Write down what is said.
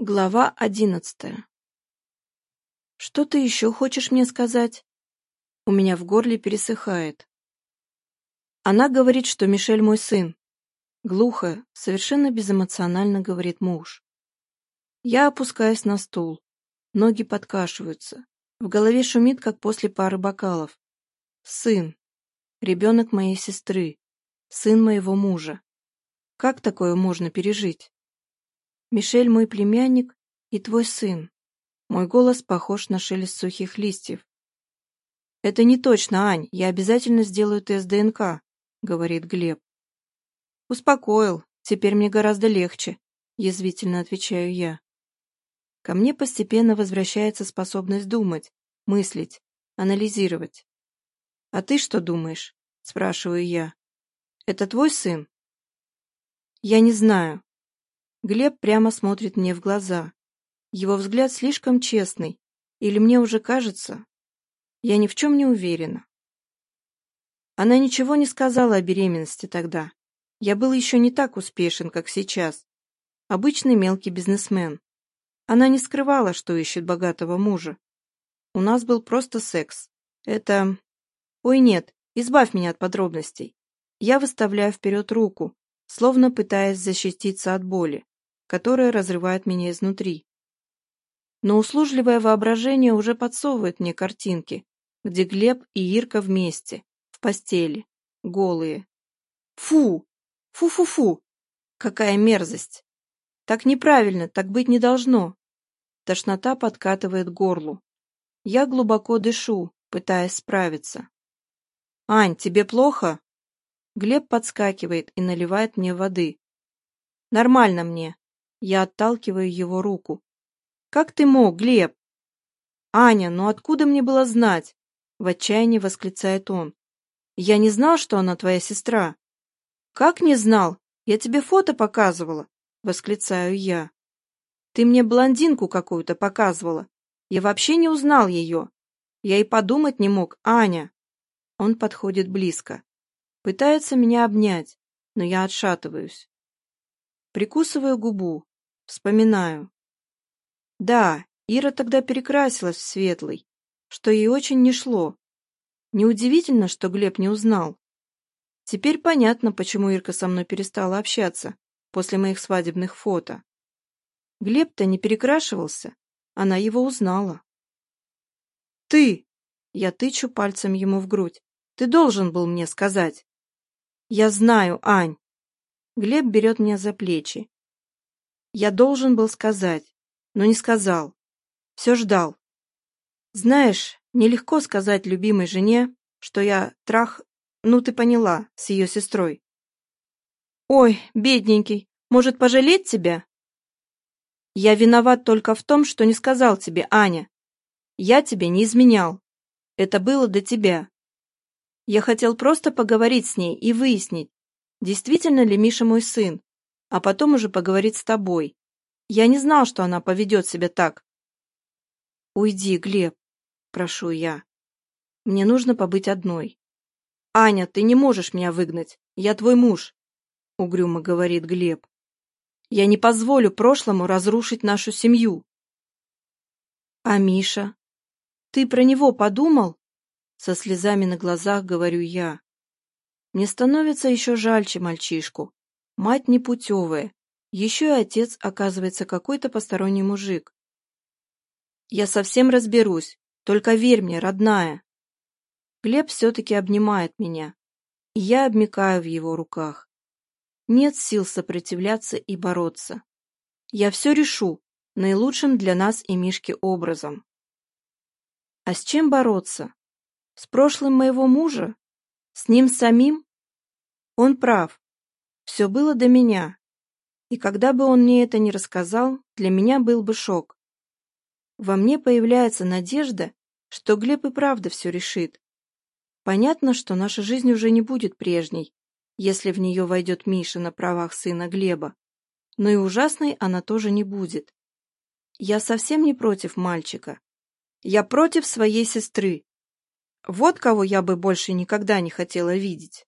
Глава одиннадцатая. «Что ты еще хочешь мне сказать?» У меня в горле пересыхает. Она говорит, что Мишель мой сын. Глухо, совершенно безэмоционально говорит муж. Я опускаюсь на стул. Ноги подкашиваются. В голове шумит, как после пары бокалов. Сын. Ребенок моей сестры. Сын моего мужа. Как такое можно пережить? Мишель мой племянник и твой сын. Мой голос похож на шелест сухих листьев. Это не точно, Ань, я обязательно сделаю тест ДНК, говорит Глеб. Успокоил, теперь мне гораздо легче, язвительно отвечаю я. Ко мне постепенно возвращается способность думать, мыслить, анализировать. «А ты что думаешь?» – спрашиваю я. «Это твой сын?» «Я не знаю. Глеб прямо смотрит мне в глаза. Его взгляд слишком честный. Или мне уже кажется? Я ни в чем не уверена. Она ничего не сказала о беременности тогда. Я был еще не так успешен, как сейчас. Обычный мелкий бизнесмен. Она не скрывала, что ищет богатого мужа. У нас был просто секс. Это... Ой, нет, избавь меня от подробностей. Я выставляю вперед руку, словно пытаясь защититься от боли, которая разрывает меня изнутри. Но услужливое воображение уже подсовывает мне картинки, где Глеб и Ирка вместе, в постели, голые. Фу! Фу-фу-фу! Какая мерзость! Так неправильно, так быть не должно. Тошнота подкатывает горлу. Я глубоко дышу, пытаясь справиться. «Ань, тебе плохо?» Глеб подскакивает и наливает мне воды. «Нормально мне!» Я отталкиваю его руку. «Как ты мог, Глеб?» «Аня, ну откуда мне было знать?» В отчаянии восклицает он. «Я не знал, что она твоя сестра». «Как не знал? Я тебе фото показывала!» Восклицаю я. «Ты мне блондинку какую-то показывала. Я вообще не узнал ее. Я и подумать не мог, Аня!» Он подходит близко. Пытается меня обнять, но я отшатываюсь. Прикусываю губу, вспоминаю. Да, Ира тогда перекрасилась в светлый, что ей очень не шло. Неудивительно, что Глеб не узнал. Теперь понятно, почему Ирка со мной перестала общаться после моих свадебных фото. Глеб-то не перекрашивался, она его узнала. «Ты!» — я тычу пальцем ему в грудь. «Ты должен был мне сказать!» Я знаю, Ань. Глеб берет меня за плечи. Я должен был сказать, но не сказал. Все ждал. Знаешь, нелегко сказать любимой жене, что я трах... Ну, ты поняла, с ее сестрой. Ой, бедненький, может, пожалеть тебя? Я виноват только в том, что не сказал тебе, Аня. Я тебе не изменял. Это было до тебя. Я хотел просто поговорить с ней и выяснить, действительно ли Миша мой сын, а потом уже поговорить с тобой. Я не знал, что она поведет себя так. «Уйди, Глеб», — прошу я. «Мне нужно побыть одной». «Аня, ты не можешь меня выгнать. Я твой муж», — угрюмо говорит Глеб. «Я не позволю прошлому разрушить нашу семью». «А Миша? Ты про него подумал?» Со слезами на глазах говорю я. Мне становится еще жальче мальчишку. Мать непутевая. Еще и отец оказывается какой-то посторонний мужик. Я совсем разберусь. Только верь мне, родная. Глеб все-таки обнимает меня. И я обмикаю в его руках. Нет сил сопротивляться и бороться. Я все решу, наилучшим для нас и Мишки образом. А с чем бороться? С прошлым моего мужа? С ним самим? Он прав. Все было до меня. И когда бы он мне это не рассказал, для меня был бы шок. Во мне появляется надежда, что Глеб и правда все решит. Понятно, что наша жизнь уже не будет прежней, если в нее войдет Миша на правах сына Глеба. Но и ужасной она тоже не будет. Я совсем не против мальчика. Я против своей сестры. Вот кого я бы больше никогда не хотела видеть.